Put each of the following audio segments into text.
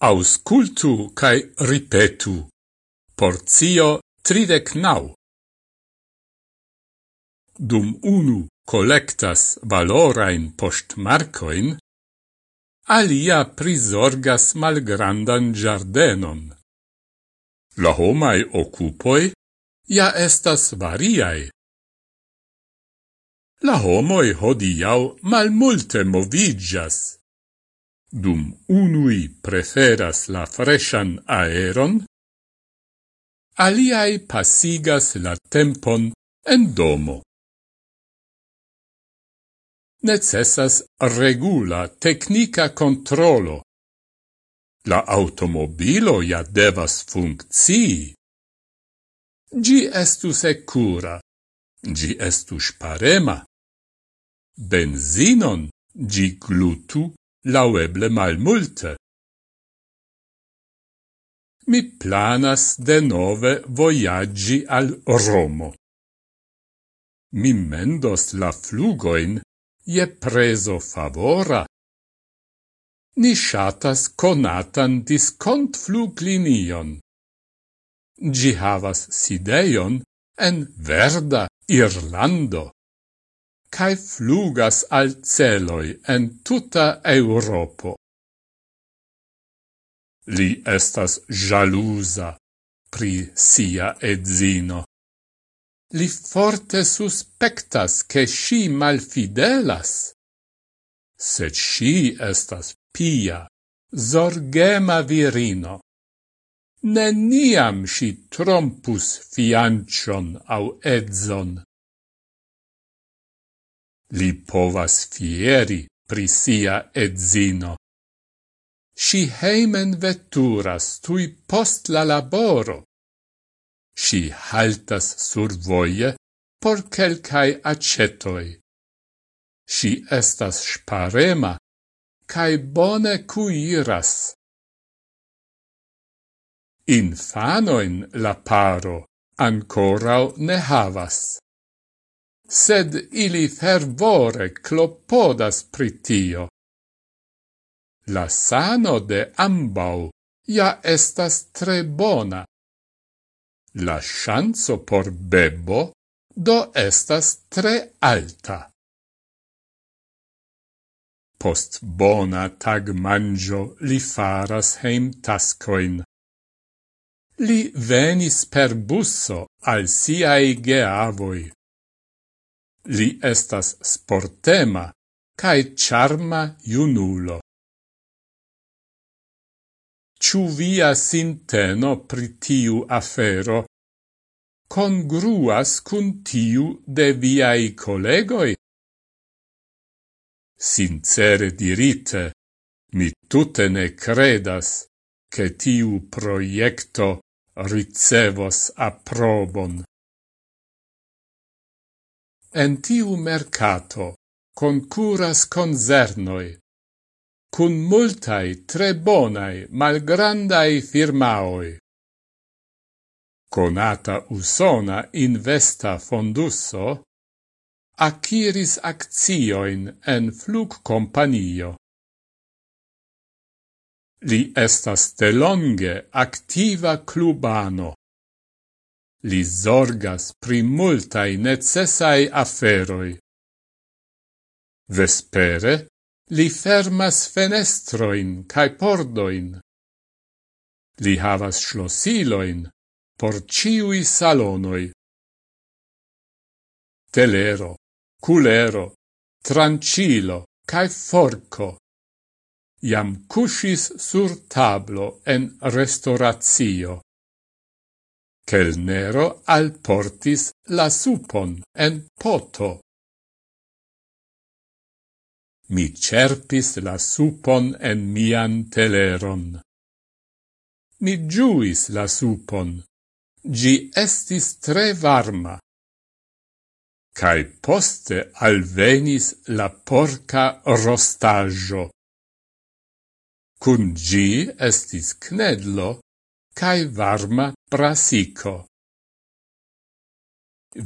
auscultu cae ripetu. Porzio tridec nau. Dum unu collectas valorain postmarcoin, alia prisorgas malgrandan giardenon. La homai occupoi ja estas variae. La homoi hodiau malmulte movigas. Dum unui preferas la freshan aeron, aliai passigas la tempon en domo. Necessas regula tecnica controlo. La automobilo ja devas funccii. Gi estu secura, gi estu sparema. Benzinon gi glutu laueble mal multe. Mi planas de nove voyaggi al Romo. Mi mendos la flugoin je preso favora. Ni shatas conatan discont fluglinion. Gi havas sideion en Verda, Irlando cae flugas al celoi en tuta Europo. Li estas jalusa pri sia edzino. Li forte suspectas che si malfidelas, sed si estas pia, zorgema virino. Neniam si trompus fiancion au edzon. Li povas fieri pri sia edzino. Si heimen veturas tui post la laboro. Si haltas sur voie por quelcae acetoi. Si estas sparema, cae bone cuiras. Infanoin la paro ancorau ne havas sed ili fervore clopodas pritio. La sano de ambau ja estas tre bona. La chanzo por bebo do estas tre alta. Post bona tag mangio li faras heim tascoin. Li venis per busso al siai geavoi Li estas sportema cae charma iunulo. Ciu via sinteno pri tiu afero congruas cun tiu de viai collegoi? Sincere dirite, mi tutte ne credas che tiu proiecto ricevos approbon. En tiu mercato concuras concernoi, cun multai tre bonai malgrandai firmaoi. Conata usona investa fondusso, acquiris accioin en flug companio. Li estas delonge activa clubano. Li zorgas pri multai necessai afferoi. Vespere li fermas fenestroin cae pordoin. Li havas schlossiloin por ciui salonoi. Telero, culero, trancilo, cae forco. Iam cusis sur tablo en restauratio. Kelnero alportis la supon en poto. Mi cerpis la supon en mian teleron. Mi giuis la supon. Gi estis tre varma. Cai poste alvenis la porca rostaggio. Cun gi estis knedlo, cae varma prasico.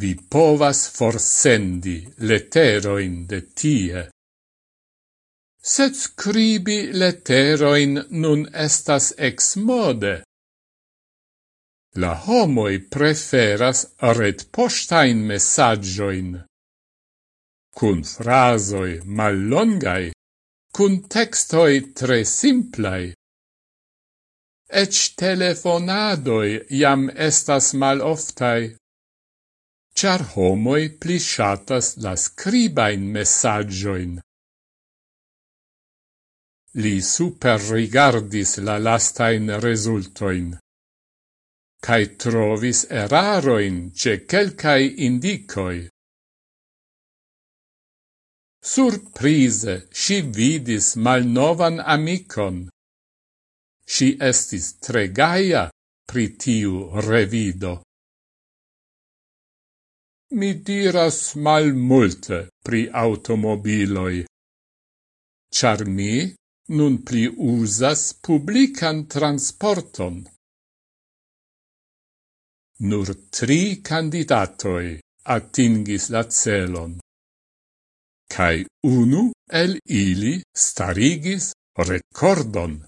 Vi povas forsendi leteroin de tie. Sed scribi leteroin nun estas ex mode. La homoi preferas ret postain messagioin. Cun frasoi mallongai, cun textoi tre simplai, ec telefonadoi iam estas mal oftai. Char homoi pli shatas la scribain messagioin. Li superrigardis la lastain resultoin cae trovis eraroin ce quelcai indicoi. Surprise, si vidis malnovan amicon. Si estis tre gaia pri tiu revido. Mi diras mal multe pri automobiloi, char mi nun pli usas publican transporton. Nur tri candidatoi atingis la celon, cae unu el ili starigis recordon.